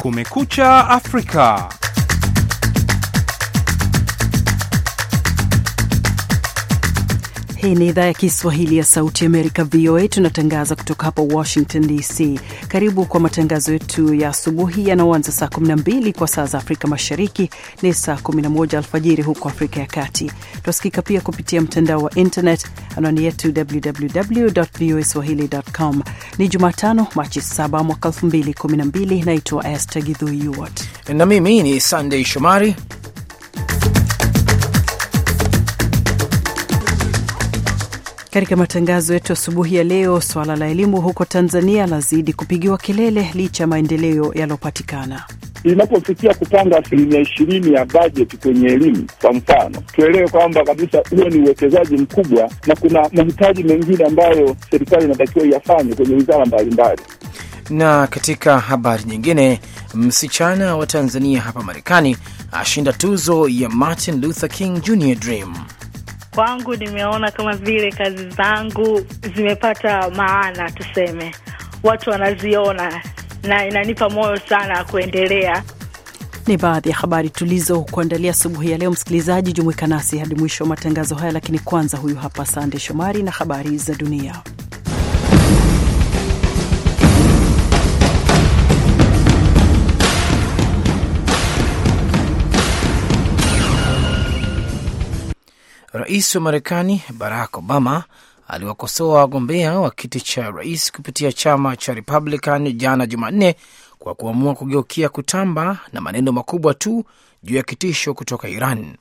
Kumekucha Afrika. Hii ni idhaa ya Kiswahili ya Sauti Amerika, VOA. Tunatangaza kutoka hapa Washington DC. Karibu kwa matangazo yetu ya asubuhi yanaoanza saa 12 kwa saa za Afrika Mashariki, ni saa 11 alfajiri huko Afrika ya Kati. Tunasikika pia kupitia mtandao wa internet, anwani yetu www voa swahili.com. Ni Jumatano, Machi 7 mwaka 2012. Naitwa Esther Yuwat na mimi ni sandey Shomari. Katika matangazo yetu asubuhi ya leo, swala la elimu huko Tanzania lazidi kupigiwa kelele licha ya maendeleo yaliyopatikana. Inapofikia kupanga asilimia ishirini ya bajeti kwenye elimu, kwa mfano, tuelewe kwamba kabisa huo ni uwekezaji mkubwa, na kuna mahitaji mengine ambayo serikali inatakiwa iyafanye kwenye wizara mbalimbali. Na katika habari nyingine, msichana wa Tanzania hapa Marekani ashinda tuzo ya Martin Luther King Jr Dream. Kwangu nimeona kama vile kazi zangu zimepata maana, tuseme watu wanaziona, na inanipa moyo sana ya kuendelea. Ni baadhi ya habari tulizokuandalia asubuhi ya leo. Msikilizaji, jumuika nasi hadi mwisho wa matangazo haya, lakini kwanza, huyu hapa Sande Shomari na habari za dunia. Rais wa Marekani Barack Obama aliwakosoa wagombea wa kiti cha rais kupitia chama cha Republican jana Jumanne kwa kuamua kugeukia kutamba na maneno makubwa tu juu ya kitisho kutoka Iran.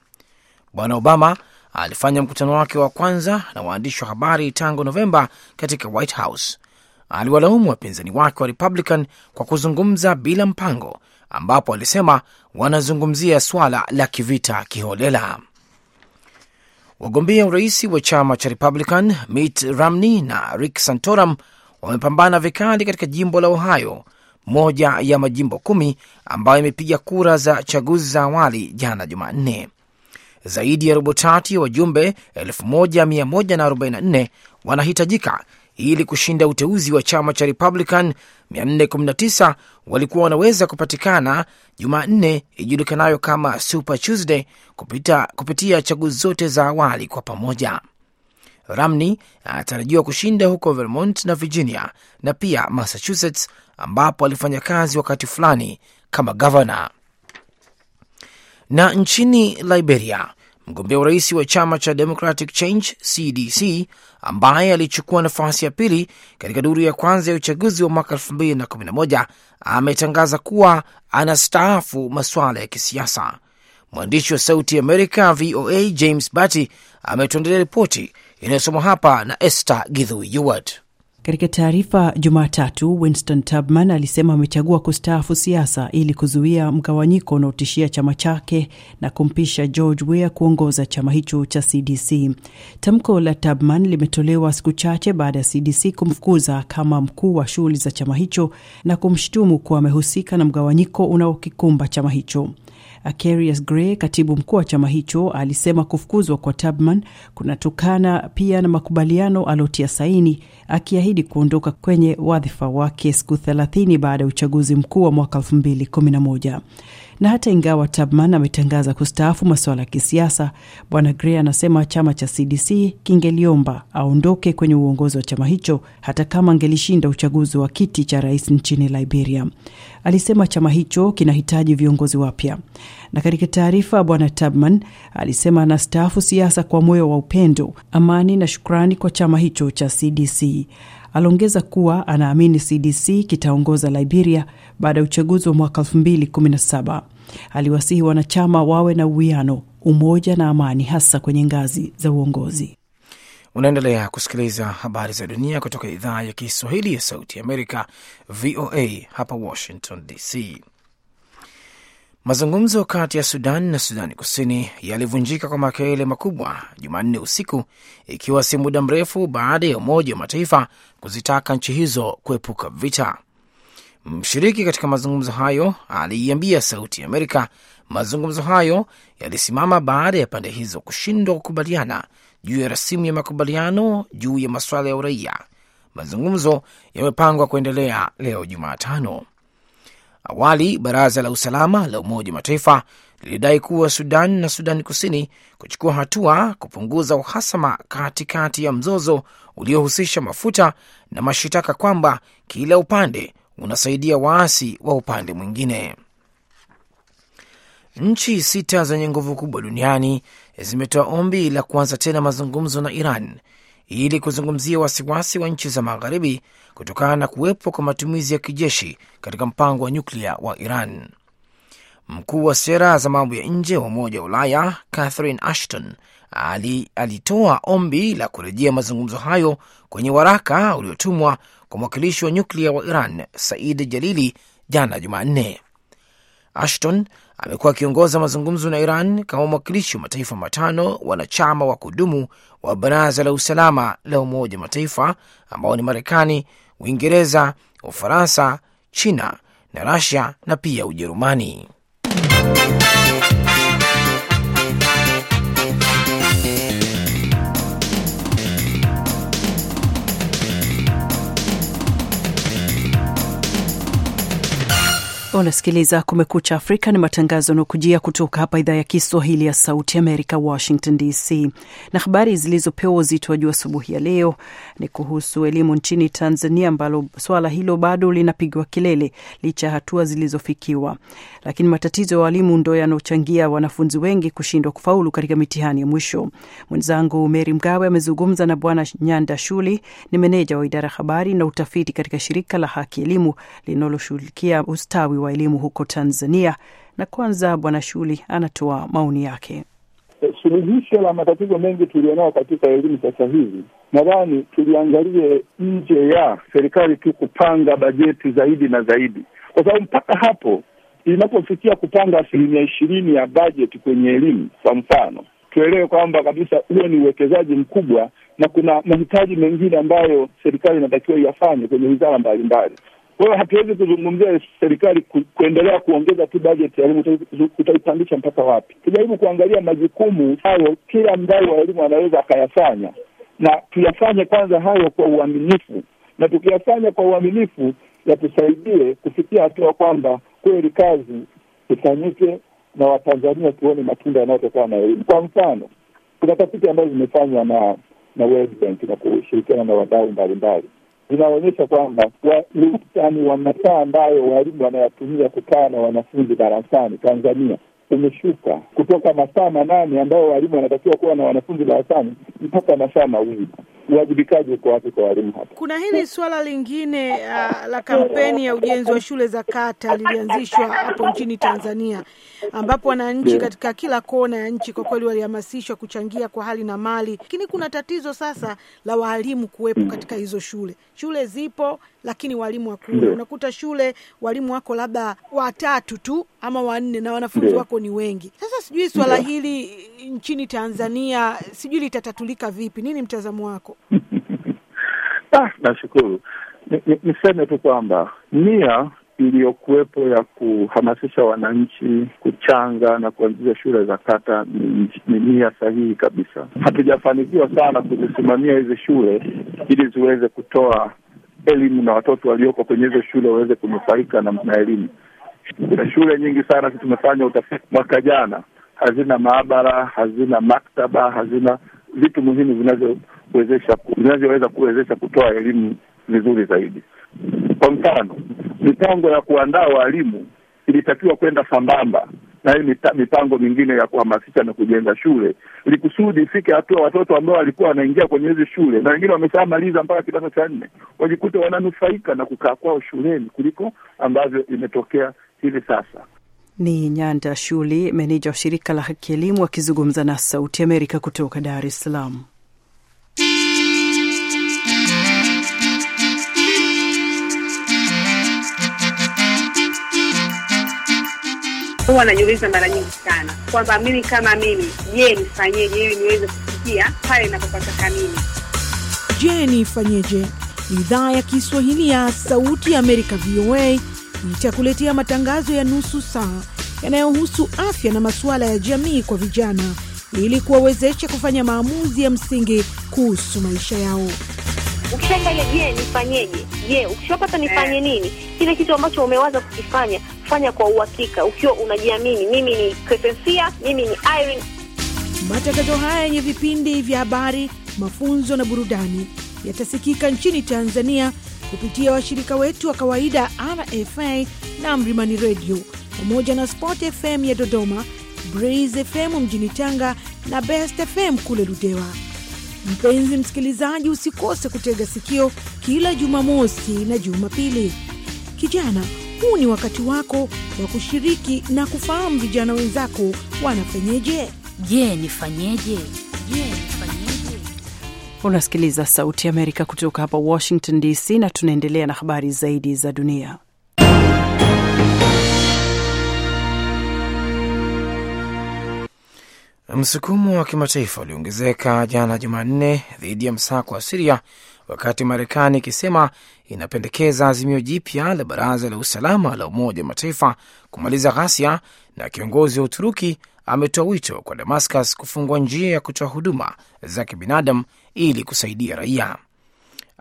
Bwana Obama alifanya mkutano wake wa kwanza na waandishi wa habari tangu Novemba katika White House. Aliwalaumu wapinzani wake wa Republican kwa kuzungumza bila mpango, ambapo alisema wanazungumzia swala la kivita kiholela. Wagombea urais wa chama cha Republican Mitt Romney na Rick Santorum wamepambana vikali katika jimbo la Ohio, moja ya majimbo kumi ambayo imepiga kura za chaguzi za awali jana Jumanne. Zaidi ya robo tatu ya wajumbe 1144 wanahitajika ili kushinda uteuzi wa chama cha Republican. 419 walikuwa wanaweza kupatikana Jumanne ijulikanayo kama Super Tuesday kupita, kupitia chaguzi zote za awali kwa pamoja. Romney anatarajiwa kushinda huko Vermont na Virginia na pia Massachusetts ambapo alifanya kazi wakati fulani kama gavana. Na nchini Liberia mgombea urais wa chama cha Democratic Change CDC ambaye alichukua nafasi ya pili katika duru ya kwanza ya uchaguzi wa mwaka 2011 ametangaza kuwa anastaafu masuala ya kisiasa. Mwandishi wa Sauti ya Amerika VOA James Batty ametuandalia ripoti inayosomwa hapa na Esther Githui Yuwat. Katika taarifa Jumatatu, Winston Tubman alisema amechagua kustaafu siasa ili kuzuia mgawanyiko unaotishia chama chake na kumpisha George Weah kuongoza chama hicho cha CDC. Tamko la Tubman limetolewa siku chache baada ya CDC kumfukuza kama mkuu wa shughuli za chama hicho na kumshutumu kuwa amehusika na mgawanyiko unaokikumba chama hicho. Akarius Gray, katibu mkuu wa chama hicho, alisema kufukuzwa kwa Tubman kunatokana pia na makubaliano aliotia saini akiahidi kuondoka kwenye wadhifa wake siku 30 baada ya uchaguzi mkuu wa mwaka 2011. Na hata ingawa Tubman ametangaza kustaafu masuala ya kisiasa, bwana grey anasema chama cha CDC kingeliomba aondoke kwenye uongozi wa chama hicho hata kama angelishinda uchaguzi wa kiti cha rais nchini Liberia. Alisema chama hicho kinahitaji viongozi wapya. Na katika taarifa, bwana Tubman alisema anastaafu siasa kwa moyo wa upendo, amani na shukrani kwa chama hicho cha CDC. Aliongeza kuwa anaamini CDC kitaongoza Liberia baada ya uchaguzi wa mwaka 2017. Aliwasihi wanachama wawe na uwiano, umoja na amani, hasa kwenye ngazi za uongozi. Unaendelea kusikiliza habari za dunia kutoka idhaa ya Kiswahili ya Sauti Amerika, VOA hapa Washington DC. Mazungumzo kati ya Sudan na Sudani Kusini yalivunjika kwa makelele makubwa Jumanne usiku, ikiwa si muda mrefu baada ya Umoja wa Mataifa kuzitaka nchi hizo kuepuka vita. Mshiriki katika mazungumzo hayo aliiambia Sauti ya Amerika mazungumzo hayo yalisimama baada ya pande hizo kushindwa kukubaliana juu ya rasimu ya makubaliano juu ya masuala ya uraia. Mazungumzo yamepangwa kuendelea leo Jumatano. Awali baraza la usalama la Umoja wa Mataifa lilidai kuwa Sudan na Sudan Kusini kuchukua hatua kupunguza uhasama katikati ya mzozo uliohusisha mafuta na mashitaka kwamba kila upande unasaidia waasi wa upande mwingine. Nchi sita zenye nguvu kubwa duniani zimetoa ombi la kuanza tena mazungumzo na Iran ili kuzungumzia wasiwasi wa nchi za magharibi kutokana na kuwepo kwa matumizi ya kijeshi katika mpango wa nyuklia wa Iran. Mkuu wa sera za mambo ya nje wa Umoja wa Ulaya Catherine Ashton ali, alitoa ombi la kurejea mazungumzo hayo kwenye waraka uliotumwa kwa mwakilishi wa nyuklia wa Iran Said Jalili jana Jumanne. Ashton amekuwa akiongoza mazungumzo na Iran kama mwakilishi wa mataifa matano wanachama wa kudumu wa Baraza la Usalama la Umoja wa Mataifa ambao ni Marekani, Uingereza, Ufaransa, China na Rasia na pia Ujerumani. Unasikiliza Kumekucha Afrika, ni matangazo yanaokujia kutoka hapa idhaa ya Kiswahili ya Sauti Amerika, Washington DC. Na habari zilizopewa uzito wa juu asubuhi ya leo ni kuhusu elimu nchini Tanzania, ambalo swala hilo bado linapigwa kilele licha ya hatua zilizofikiwa, lakini matatizo ya walimu ndo yanaochangia wanafunzi wengi kushindwa kufaulu katika mitihani ya mwisho. Mwenzangu Meri Mgawe amezungumza na Bwana Nyanda Shuli, ni meneja wa idara ya habari na utafiti katika shirika la Haki Elimu linaloshughulikia ustawi wa elimu huko Tanzania. Na kwanza Bwana Shuli anatoa maoni yake. Suluhisho la matatizo mengi tulionao katika elimu sasa hivi, nadhani tuliangalie nje ya serikali tu kupanga bajeti zaidi na zaidi, kwa sababu mpaka hapo inapofikia kupanga asilimia ishirini ya bajeti kwenye elimu, kwa mfano, tuelewe kwamba kabisa huo ni uwekezaji mkubwa, na kuna mahitaji mengine ambayo serikali inatakiwa iyafanye kwenye wizara mbalimbali. Kwa hiyo hatuwezi kuzungumzia serikali ku, kuendelea kuongeza tu bajeti ya elimu, utaipandisha mpaka wapi? Tujaribu kuangalia majukumu hayo kila mdau wa elimu anaweza akayafanya, na tuyafanye kwanza hayo kwa uaminifu, na tukiyafanya kwa uaminifu yatusaidie kufikia hatua kwamba kweli kazi ifanyike na Watanzania tuone matunda yanayotokana na elimu. Kwa mfano, kuna tafiti ambazo zimefanywa na na World Bank na kushirikiana na wadau mbalimbali zinaonyesha kwamba wastani wa masaa ambayo walimu wanayatumia kukaa na wanafunzi darasani Tanzania umeshuka kutoka masaa manane ambayo walimu wanatakiwa kuwa na wanafunzi darasani mpaka masaa mawili. Uwajibikaji uko wapi kwa walimu hapa? Kuna hili suala lingine uh, la kampeni ya ujenzi wa shule za kata lilianzishwa hapo nchini Tanzania, ambapo wananchi katika kila kona ya nchi kwa kweli walihamasishwa kuchangia kwa hali na mali, lakini kuna tatizo sasa la waalimu kuwepo katika hizo shule. Shule zipo lakini walimu hakuna. Unakuta shule walimu wako labda watatu tu ama wanne na wanafunzi wako ni wengi. Sasa sijui swala hili nchini Tanzania sijui litatatulika vipi? Nini mtazamo wako? Ah, nashukuru. Niseme tu kwamba nia iliyokuwepo ya kuhamasisha wananchi kuchanga na kuanzisha shule za kata ni, ni nia sahihi kabisa. Hatujafanikiwa sana kuzisimamia hizi shule ili ziweze kutoa elimu na watoto walioko kwenye hizo shule waweze kunufaika na, na elimu. Kuna shule nyingi sana, tumefanya utafiti mwaka jana, hazina maabara, hazina maktaba, hazina vitu muhimu vinavyowezesha vinavyoweza kuwezesha kutoa elimu vizuri zaidi. Kwa mfano, mipango ya kuandaa walimu ilitakiwa kwenda sambamba na hii mipango mingine ya kuhamasisha na kujenga shule, likusudi ifike hatua watoto ambao walikuwa wanaingia kwenye hizi shule na wengine wameshamaliza mpaka kidato cha nne wajikute wananufaika na kukaa kwao shuleni kuliko ambavyo imetokea hivi sasa. Ni Nyanda Shuli, meneja wa shirika la Haki Elimu, akizungumza na Sauti Amerika kutoka Dar es Salaam. Huwa najiuliza mara nyingi sana kwamba mimi kama mimi, je, nifanyeje ili niweze kufikia pale inapopataka mimi? Je, nifanyeje? Idhaa ya Kiswahili ya Sauti ya Amerika, VOA, itakuletea matangazo ya nusu saa yanayohusu afya na masuala ya jamii kwa vijana ili kuwawezesha kufanya maamuzi ya msingi kuhusu maisha yao. Ukishafanya je nifanyeje, je ukishapata nifanye nini, kile kitu ambacho umewaza kukifanya fanya kwa uhakika, ukiwa unajiamini. Mimi ni Crescencia, mimi ni Irene. Matangazo haya yenye vipindi vya habari, mafunzo na burudani yatasikika nchini Tanzania kupitia washirika wetu wa kawaida RFA na Mlimani Radio pamoja na Sport FM ya Dodoma, Breeze FM mjini Tanga na Best FM kule Ludewa. Mpenzi msikilizaji, usikose kutega sikio kila Jumamosi na Jumapili. Kijana, huu ni wakati wako wa kushiriki na kufahamu vijana wenzako wanafanyeje. Je, nifanyeje? Je, nifanyeje? Unasikiliza Sauti ya Amerika kutoka hapa Washington DC, na tunaendelea na habari zaidi za dunia. Msukumo wa kimataifa uliongezeka jana Jumanne dhidi ya msako wa Siria, wakati Marekani ikisema inapendekeza azimio jipya la Baraza la Usalama la Umoja wa Mataifa kumaliza ghasia, na kiongozi wa Uturuki ametoa wito kwa Damascus kufungua njia ya kutoa huduma za kibinadamu ili kusaidia raia.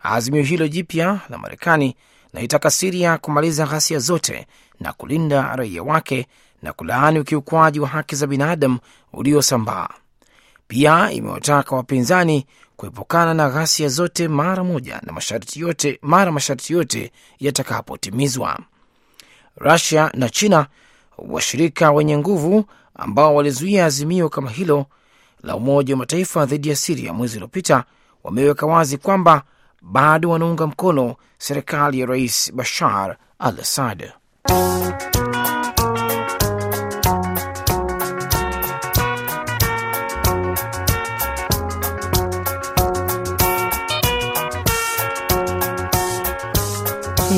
Azimio hilo jipya la Marekani naitaka Siria kumaliza ghasia zote na kulinda raia wake na kulaani ukiukwaji wa haki za binadamu uliosambaa. Pia imewataka wapinzani kuepukana na ghasia zote mara moja na masharti yote mara masharti yote yatakapotimizwa. Rusia na China, washirika wenye nguvu ambao walizuia azimio kama hilo la Umoja wa Mataifa dhidi ya Siria mwezi uliopita, wameweka wazi kwamba bado wanaunga mkono serikali ya Rais Bashar al Assad.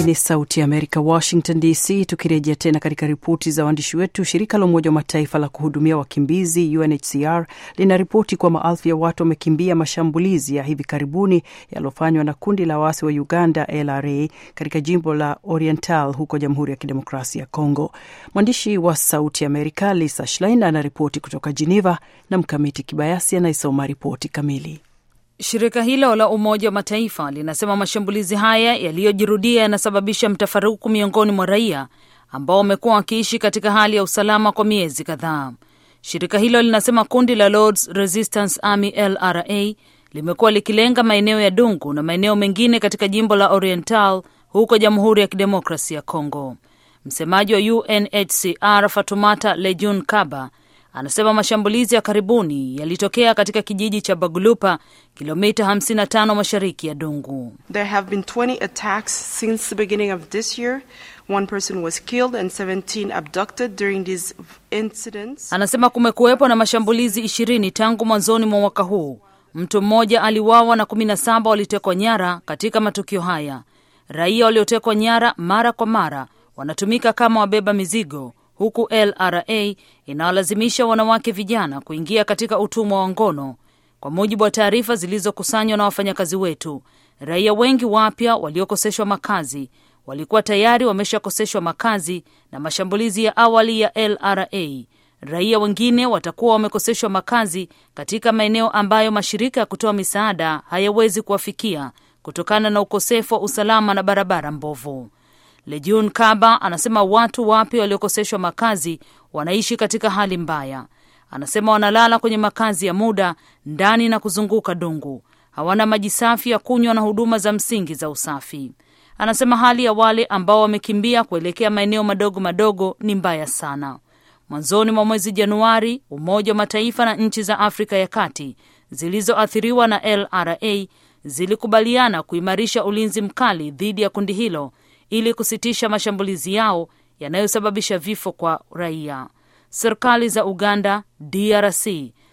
Hii ni Sauti ya Amerika, Washington DC. Tukirejea tena katika ripoti za waandishi wetu, shirika la Umoja wa Mataifa la kuhudumia wakimbizi UNHCR lina ripoti kwa maelfu ya watu wamekimbia mashambulizi ya hivi karibuni yaliyofanywa na kundi la waasi wa Uganda LRA katika jimbo la Oriental huko Jamhuri ya Kidemokrasia ya congo Mwandishi wa Sauti Amerika Lisa Schlein anaripoti kutoka Geneva na Mkamiti Kibayasi anayesoma ripoti kamili. Shirika hilo la Umoja wa Mataifa linasema mashambulizi haya yaliyojirudia yanasababisha mtafaruku miongoni mwa raia ambao wamekuwa wakiishi katika hali ya usalama kwa miezi kadhaa. Shirika hilo linasema kundi la Lords Resistance Army LRA limekuwa likilenga maeneo ya Dungu na maeneo mengine katika jimbo la Oriental huko Jamhuri ya Kidemokrasi ya congo Msemaji wa UNHCR Fatumata Lejun Kaba anasema mashambulizi ya karibuni yalitokea katika kijiji cha Bagulupa, kilomita 55 mashariki ya Dungu. There have been 20 attacks since the beginning of this year. One person was killed and 17 abducted during these incidents. Anasema kumekuwepo na mashambulizi ishirini tangu mwanzoni mwa mwaka huu. Mtu mmoja aliwawa na 17 walitekwa nyara katika matukio haya. Raia waliotekwa nyara mara kwa mara wanatumika kama wabeba mizigo huku LRA inawalazimisha wanawake vijana kuingia katika utumwa wa ngono. Kwa mujibu wa taarifa zilizokusanywa na wafanyakazi wetu, raia wengi wapya waliokoseshwa makazi walikuwa tayari wameshakoseshwa makazi na mashambulizi ya awali ya LRA. Raia wengine watakuwa wamekoseshwa makazi katika maeneo ambayo mashirika ya kutoa misaada hayawezi kuwafikia kutokana na ukosefu wa usalama na barabara mbovu. Lejun Kaba anasema watu wapya waliokoseshwa makazi wanaishi katika hali mbaya. Anasema wanalala kwenye makazi ya muda ndani na kuzunguka Dungu, hawana maji safi ya kunywa na huduma za msingi za usafi. Anasema hali ya wale ambao wamekimbia kuelekea maeneo madogo madogo ni mbaya sana. Mwanzoni mwa mwezi Januari, Umoja wa Mataifa na nchi za Afrika ya Kati zilizoathiriwa na LRA zilikubaliana kuimarisha ulinzi mkali dhidi ya kundi hilo ili kusitisha mashambulizi yao yanayosababisha vifo kwa raia. Serikali za Uganda, DRC,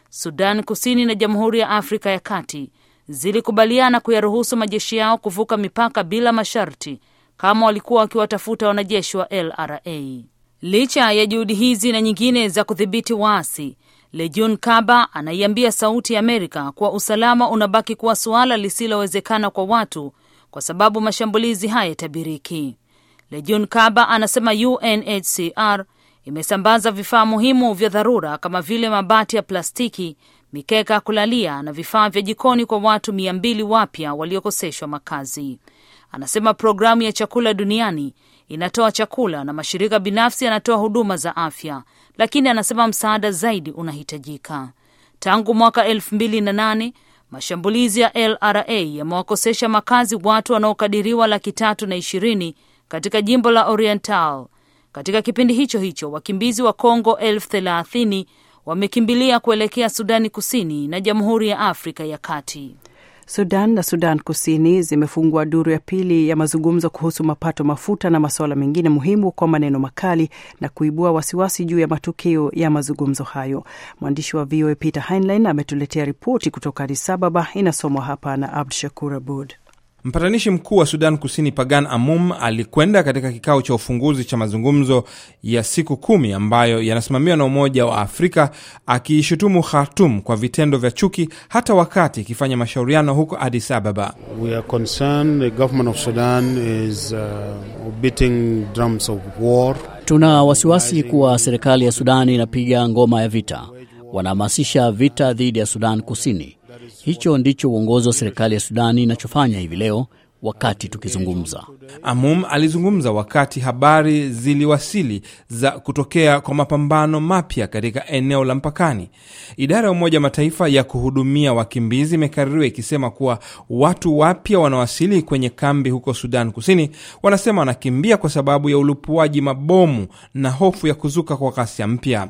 Sudan Kusini na Jamhuri ya Afrika ya Kati zilikubaliana kuyaruhusu majeshi yao kuvuka mipaka bila masharti kama walikuwa wakiwatafuta wanajeshi wa LRA. Licha ya juhudi hizi na nyingine za kudhibiti waasi, Lejun Kaba anaiambia Sauti ya Amerika kuwa usalama unabaki kuwa suala lisilowezekana kwa watu kwa sababu mashambulizi hayatabiriki. Lejun Kaba anasema UNHCR imesambaza vifaa muhimu vya dharura kama vile mabati ya plastiki, mikeka ya kulalia na vifaa vya jikoni kwa watu mia mbili wapya waliokoseshwa makazi. Anasema programu ya chakula duniani inatoa chakula na mashirika binafsi yanatoa huduma za afya, lakini anasema msaada zaidi unahitajika. Tangu mwaka elfu mbili na nane mashambulizi ya LRA yamewakosesha makazi watu wanaokadiriwa laki tatu na ishirini katika jimbo la Oriental. Katika kipindi hicho hicho wakimbizi wa Kongo elfu thelathini wamekimbilia kuelekea Sudani Kusini na Jamhuri ya Afrika ya Kati. Sudan na Sudan Kusini zimefungua duru ya pili ya mazungumzo kuhusu mapato mafuta na masuala mengine muhimu kwa maneno makali na kuibua wasiwasi juu ya matukio ya mazungumzo hayo. Mwandishi wa VOA Peter Heinlein ametuletea ripoti kutoka Addis Ababa, inasomwa hapa na Abdu Shakur Abud. Mpatanishi mkuu wa Sudan Kusini Pagan Amum alikwenda katika kikao cha ufunguzi cha mazungumzo ya siku kumi ambayo yanasimamiwa na Umoja wa Afrika, akiishutumu Khartum kwa vitendo vya chuki hata wakati ikifanya mashauriano huko Addis Ababa. We are concerned the government of Sudan is beating drums of war. Tuna wasiwasi kuwa serikali ya Sudani inapiga ngoma ya vita, wanahamasisha vita dhidi ya Sudan Kusini. Hicho ndicho uongozi wa serikali ya Sudani inachofanya hivi leo wakati tukizungumza. Amum alizungumza wakati habari ziliwasili za kutokea kwa mapambano mapya katika eneo la mpakani. Idara ya Umoja Mataifa ya kuhudumia wakimbizi imekaririwa ikisema kuwa watu wapya wanawasili kwenye kambi huko Sudan Kusini. Wanasema wanakimbia kwa sababu ya ulipuaji mabomu na hofu ya kuzuka kwa ghasia mpya.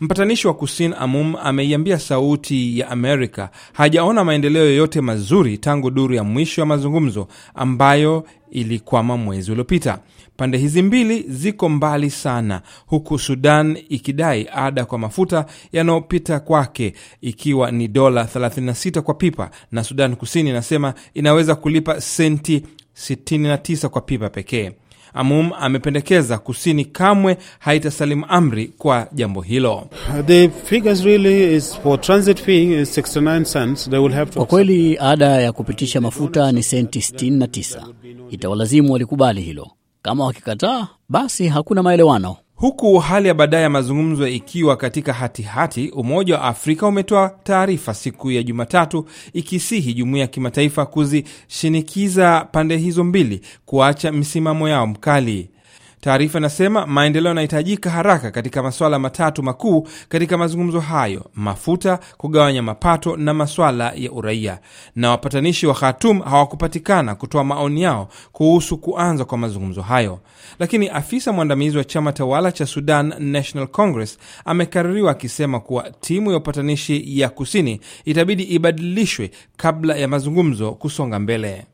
Mpatanishi wa Kusini Amum ameiambia Sauti ya Amerika hajaona maendeleo yoyote mazuri tangu duru ya mwisho ya mazungumzo ambayo ilikwama mwezi uliopita. Pande hizi mbili ziko mbali sana, huku Sudan ikidai ada kwa mafuta yanayopita kwake ikiwa ni dola 36 kwa pipa, na Sudan Kusini inasema inaweza kulipa senti 69 kwa pipa pekee. Amum amependekeza kusini kamwe haitasalimu amri kwa jambo hilo. The figures really is for transit fee is 69 cents. They will have to Kwa kweli ada ya kupitisha mafuta ni senti 69. Itawalazimu walikubali hilo. Kama wakikataa, basi hakuna maelewano. Huku hali ya baadaye ya mazungumzo ikiwa katika hatihati hati, Umoja wa Afrika umetoa taarifa siku ya Jumatatu ikisihi jumuiya ya kimataifa kuzishinikiza pande hizo mbili kuacha misimamo yao mkali. Taarifa inasema maendeleo yanahitajika haraka katika masuala matatu makuu katika mazungumzo hayo: mafuta, kugawanya mapato na masuala ya uraia. Na wapatanishi wa Khartoum hawakupatikana kutoa maoni yao kuhusu kuanza kwa mazungumzo hayo, lakini afisa mwandamizi wa chama tawala cha Sudan National Congress amekaririwa akisema kuwa timu ya upatanishi ya kusini itabidi ibadilishwe kabla ya mazungumzo kusonga mbele.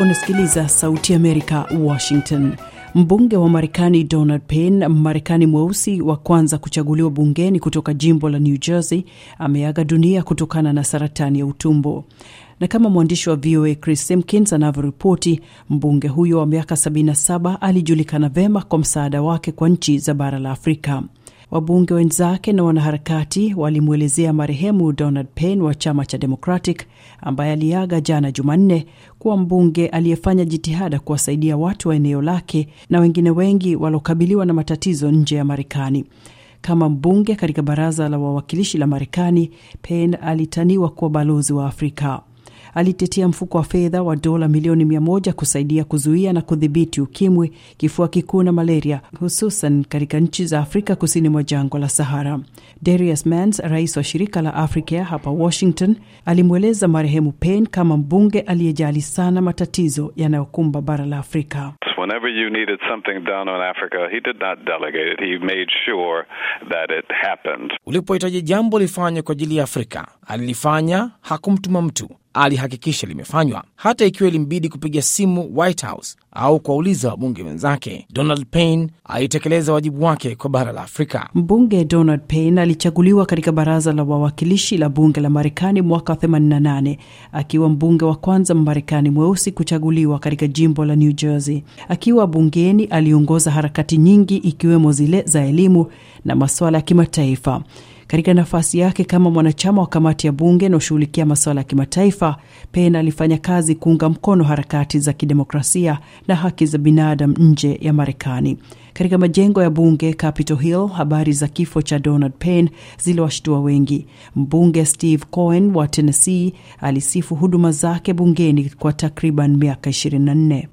Unasikiliza Sauti ya Amerika, Washington. Mbunge wa Marekani Donald Payne, Marekani mweusi wa kwanza kuchaguliwa bungeni kutoka jimbo la New Jersey, ameaga dunia kutokana na saratani ya utumbo. Na kama mwandishi wa VOA Chris Simkins anavyoripoti, mbunge huyo wa miaka 77 alijulikana vema kwa msaada wake kwa nchi za bara la Afrika. Wabunge wenzake na wanaharakati walimwelezea marehemu Donald Payne wa chama cha Democratic ambaye aliaga jana Jumanne kuwa mbunge aliyefanya jitihada kuwasaidia watu wa eneo lake na wengine wengi waliokabiliwa na matatizo nje ya Marekani. Kama mbunge katika baraza la wawakilishi la Marekani, Payne alitaniwa kuwa balozi wa Afrika. Alitetea mfuko wa fedha wa dola milioni mia moja kusaidia kuzuia na kudhibiti ukimwi, kifua kikuu na malaria, hususan katika nchi za Afrika kusini mwa jangwa la Sahara. Darius Mans, rais wa shirika la Africare hapa Washington, alimweleza marehemu pen kama mbunge aliyejali sana matatizo yanayokumba bara la Afrika. Whenever you needed something done on Africa, he did not delegate it. He made sure that it happened. Ulipohitaji jambo lifanywe kwa ajili ya Afrika, alilifanya, hakumtuma mtu alihakikisha limefanywa, hata ikiwa ilimbidi kupiga simu White House au kuwauliza wabunge wenzake. Donald Payne alitekeleza wajibu wake kwa bara la Afrika. Mbunge Donald Payne alichaguliwa katika baraza la wawakilishi la bunge la Marekani mwaka 88 akiwa mbunge wa kwanza Mmarekani mweusi kuchaguliwa katika jimbo la New Jersey. Akiwa bungeni, aliongoza harakati nyingi ikiwemo zile za elimu na masuala ya kimataifa. Katika nafasi yake kama mwanachama wa kamati ya bunge inayoshughulikia masuala ya kimataifa, Pen alifanya kazi kuunga mkono harakati za kidemokrasia na haki za binadamu nje ya Marekani. Katika majengo ya bunge Capitol Hill, habari za kifo cha Donald Pen ziliwashtua wengi. Mbunge Steve Cohen wa Tennessee alisifu huduma zake bungeni kwa takriban miaka 24.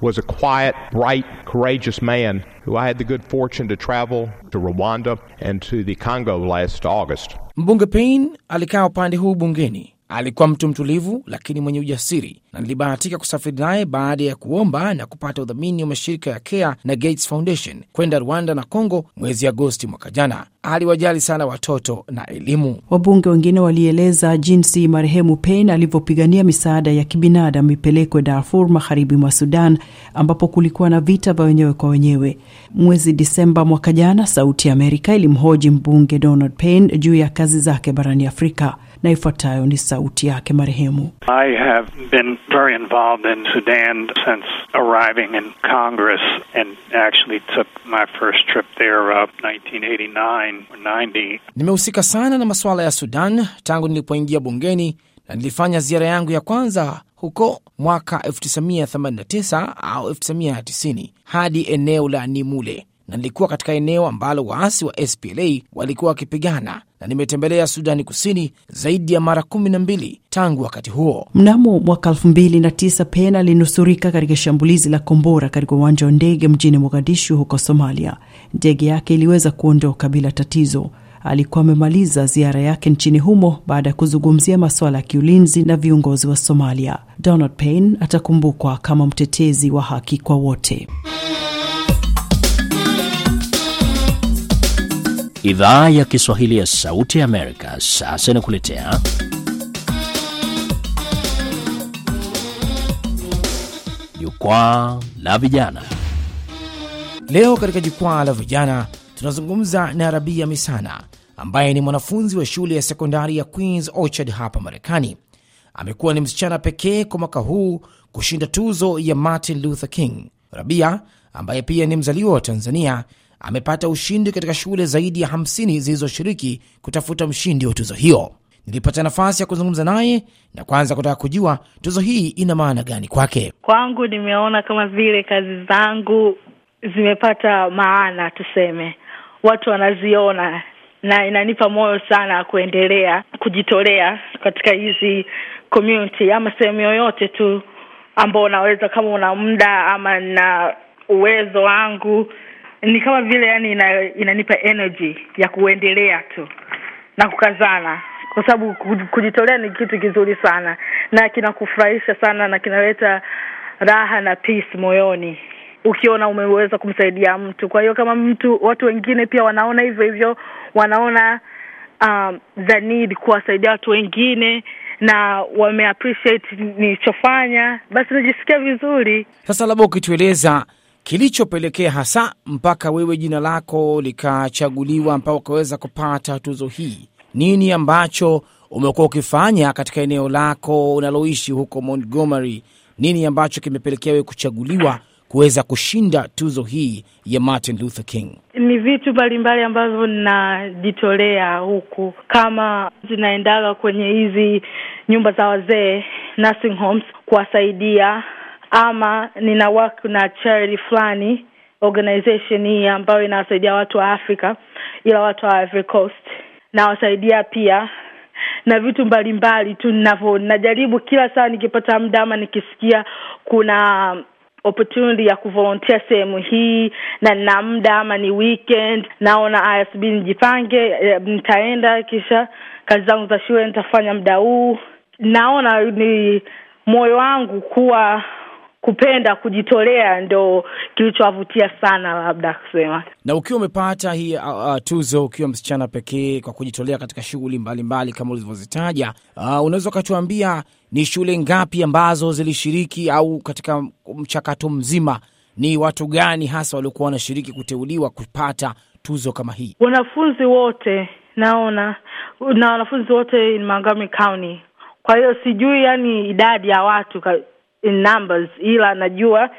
Was a quiet, bright, courageous man who I had the good fortune to travel to Rwanda and to the Congo last August. Mbunge Payne alikaa upande huu bungeni. Alikuwa mtu mtulivu lakini mwenye ujasiri, na nilibahatika kusafiri naye baada ya kuomba na kupata udhamini wa mashirika ya CARE na Gates Foundation kwenda Rwanda na Congo mwezi Agosti mwaka jana. Aliwajali sana watoto na elimu. Wabunge wengine walieleza jinsi marehemu Pen alivyopigania misaada ya kibinadamu ipelekwe Darfur, magharibi mwa Sudan, ambapo kulikuwa na vita vya wenyewe kwa wenyewe. Mwezi Disemba mwaka jana, Sauti ya Amerika ilimhoji mbunge Donald Pen juu ya kazi zake barani Afrika na ifuatayo ni sauti yake marehemu. I have been very involved in Sudan since arriving in Congress and actually took my first trip there uh, 1989 or 90. Nimehusika sana na masuala ya Sudan tangu nilipoingia bungeni na nilifanya ziara yangu ya kwanza huko mwaka 1989 au 1990 hadi eneo la Nimule na nilikuwa katika eneo ambalo waasi wa SPLA walikuwa wakipigana na nimetembelea Sudani Kusini zaidi ya mara kumi na mbili tangu wakati huo. Mnamo mwaka elfu mbili na tisa Payne alinusurika katika shambulizi la kombora katika uwanja wa ndege mjini Mogadishu huko Somalia. Ndege yake iliweza kuondoka bila tatizo. Alikuwa amemaliza ziara yake nchini humo baada ya kuzungumzia masuala ya kiulinzi na viongozi wa Somalia. Donald Payne atakumbukwa kama mtetezi wa haki kwa wote. Idhaa ya Kiswahili ya Sauti ya Amerika sasa inakuletea Jukwaa la Vijana. Leo katika Jukwaa la Vijana tunazungumza na Rabia Misana ambaye ni mwanafunzi wa shule ya sekondari ya Queens Orchard hapa Marekani. Amekuwa ni msichana pekee kwa mwaka huu kushinda tuzo ya Martin Luther King. Rabia ambaye pia ni mzaliwa wa Tanzania amepata ushindi katika shule zaidi ya 50 zilizoshiriki kutafuta mshindi wa tuzo hiyo. Nilipata nafasi ya kuzungumza naye na kwanza kutaka kujua tuzo hii ina maana gani kwake. Kwangu nimeona kama vile kazi zangu zimepata maana, tuseme, watu wanaziona na inanipa moyo sana ya kuendelea kujitolea katika hizi community ama sehemu yoyote tu ambao unaweza, kama una muda ama na uwezo wangu ni kama vile yani ina, inanipa energy ya kuendelea tu na kukazana, kwa sababu kujitolea ni kitu kizuri sana na kinakufurahisha sana na kinaleta raha na peace moyoni ukiona umeweza kumsaidia mtu. Kwa hiyo kama mtu, watu wengine pia wanaona hivyo hivyo, wanaona um, the need kuwasaidia watu wengine na wame nilichofanya, basi najisikia vizuri. Sasa labda ukitueleza kilichopelekea hasa mpaka wewe jina lako likachaguliwa mpaka ukaweza kupata tuzo hii, nini ambacho umekuwa ukifanya katika eneo lako unaloishi huko Montgomery? Nini ambacho kimepelekea wewe kuchaguliwa kuweza kushinda tuzo hii ya Martin Luther King? Ni vitu mbalimbali ambavyo ninajitolea huku, kama zinaendaga kwenye hizi nyumba za wazee nursing homes, kuwasaidia ama nina work na charity fulani organization hii ambayo inawasaidia watu wa Afrika, ila watu wa Ivory Coast nawasaidia pia na vitu mbalimbali tu ninavyo, najaribu kila saa nikipata muda ama nikisikia kuna opportunity ya kuvolunteer sehemu hii na nina muda ama ni weekend, naona ISB nijipange, nitaenda kisha kazi zangu za shule nitafanya muda huu. Naona ni moyo wangu kuwa kupenda kujitolea ndo kilichowavutia sana, labda kusema. Na ukiwa umepata hii uh, uh, tuzo ukiwa msichana pekee kwa kujitolea katika shughuli mbalimbali kama ulivyozitaja, uh, unaweza ukatuambia ni shule ngapi ambazo zilishiriki au katika mchakato mzima ni watu gani hasa waliokuwa wanashiriki kuteuliwa kupata tuzo kama hii? Wanafunzi wote naona na wanafunzi wote in Montgomery County. Kwa hiyo sijui yani idadi ya watu in numbers, ila najua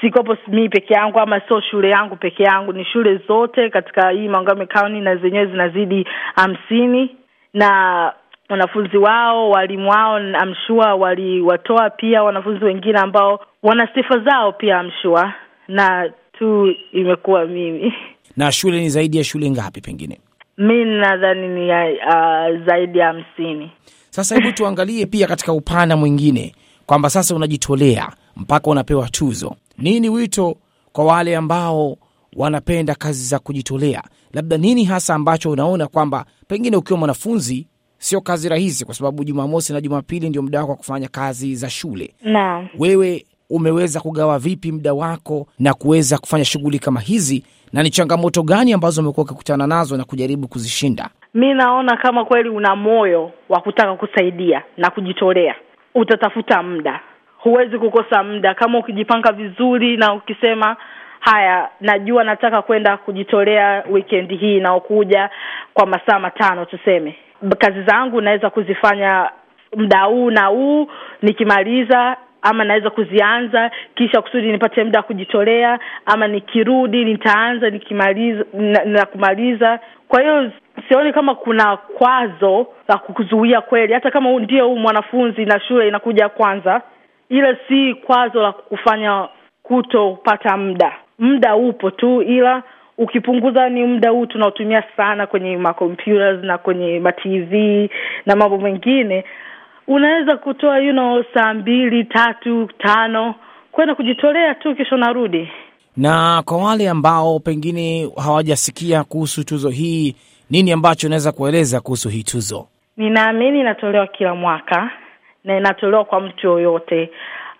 sikopo mii peke yangu ama sio shule yangu peke yangu, ni shule zote katika hii Montgomery County na zenyewe zinazidi hamsini na wanafunzi wao, walimu wao, amshua sure waliwatoa pia wanafunzi wengine ambao wana sifa zao pia, amshua sure, na tu imekuwa mimi. Na shule ni zaidi ya shule ngapi pengine? Mi nadhani ni uh, zaidi ya hamsini. Sasa hebu tuangalie pia katika upana mwingine kwamba sasa unajitolea mpaka unapewa tuzo. Nini wito kwa wale ambao wanapenda kazi za kujitolea? Labda nini hasa ambacho unaona kwamba pengine ukiwa mwanafunzi sio kazi rahisi, kwa sababu Jumamosi na Jumapili ndio muda wako wa kufanya kazi za shule. Naam. Wewe umeweza kugawa vipi muda wako na kuweza kufanya shughuli kama hizi, na ni changamoto gani ambazo umekuwa ukikutana nazo na kujaribu kuzishinda? Mi naona kama kweli una moyo wa kutaka kusaidia na kujitolea, utatafuta muda. Huwezi kukosa muda kama ukijipanga vizuri na ukisema haya, najua nataka kwenda kujitolea weekend hii inaokuja kwa masaa matano tuseme kazi zangu naweza kuzifanya mda huu na huu, nikimaliza ama naweza kuzianza kisha kusudi nipate muda wa kujitolea, ama nikirudi nitaanza nikimaliza na, na kumaliza. Kwa hiyo sioni kama kuna kwazo la kukuzuia kweli, hata kama ndio huu mwanafunzi na shule inakuja kwanza, ila si kwazo la kukufanya kutopata muda. Muda upo tu, ila ukipunguza ni muda huu tunaotumia sana kwenye makompyuta na kwenye matv na mambo mengine, unaweza kutoa you know, saa mbili tatu tano kwenda kujitolea tu, kisha unarudi. Na kwa wale ambao pengine hawajasikia kuhusu tuzo hii, nini ambacho unaweza kueleza kuhusu hii tuzo? Ninaamini inatolewa kila mwaka na inatolewa kwa mtu yoyote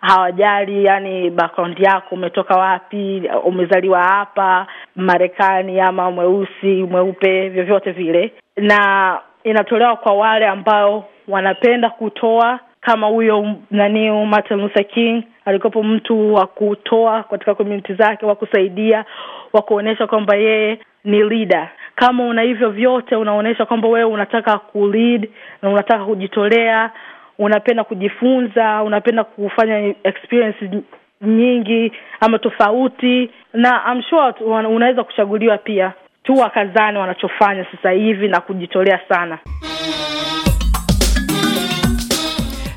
hawajali yani background yako, umetoka wapi, umezaliwa hapa Marekani ama mweusi mweupe, vyovyote vile, na inatolewa kwa wale ambao wanapenda kutoa, kama huyo nani Martin Luther King alikuwepo, mtu wa kutoa katika community zake, wa kusaidia, wa kuonyesha kwamba yeye ni leader. Kama una hivyo vyote, unaonyesha kwamba wewe unataka kulead na unataka kujitolea unapenda kujifunza, unapenda kufanya experience nyingi ama tofauti, na I'm sure unaweza kuchaguliwa pia tu wakazani wanachofanya sasa hivi na kujitolea sana.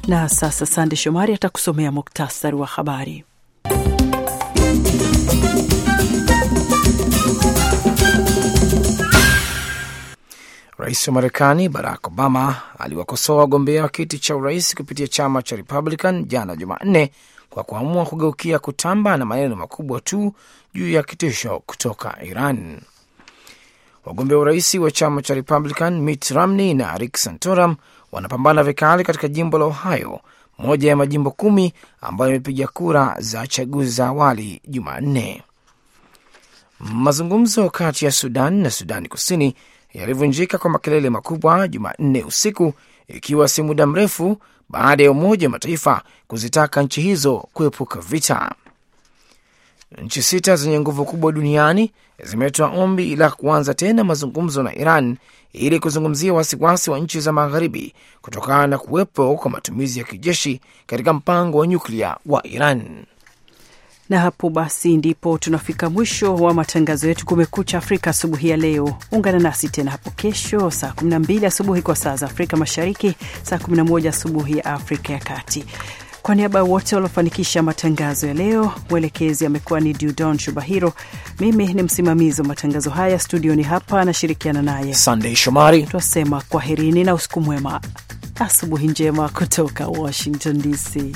Na sasa Sande Shomari atakusomea muktasari wa habari. Rais wa Marekani Barack Obama aliwakosoa wagombea wa kiti cha urais kupitia chama cha Republican jana Jumanne kwa kuamua kugeukia kutamba na maneno makubwa tu juu ya kitisho kutoka Iran. Wagombea urais wa chama cha Republican Mitt Romney na Rick Santorum wanapambana vikali katika jimbo la Ohio, moja ya majimbo kumi ambayo imepiga kura za chaguzi za awali Jumanne. Mazungumzo kati ya Sudan na Sudani Kusini yalivunjika kwa makelele makubwa Jumanne usiku, ikiwa si muda mrefu baada ya Umoja wa Mataifa kuzitaka nchi hizo kuepuka vita. Nchi sita zenye nguvu kubwa duniani zimetoa ombi la kuanza tena mazungumzo na Iran ili kuzungumzia wasiwasi wa nchi za Magharibi kutokana na kuwepo kwa matumizi ya kijeshi katika mpango wa nyuklia wa Iran. Na hapo basi ndipo tunafika mwisho wa matangazo yetu Kumekucha Afrika asubuhi ya leo. Ungana nasi tena hapo kesho saa 12 asubuhi kwa saa za Afrika Mashariki, saa 11 asubuhi ya Afrika ya Kati. Kwa niaba ya wote waliofanikisha matangazo ya leo, mwelekezi amekuwa ni Dudon Shubahiro. Mimi ni msimamizi wa matangazo haya studioni hapa, anashirikiana naye sandey Shomari. Twasema kwaherini na usiku mwema, asubuhi njema kutoka Washington DC.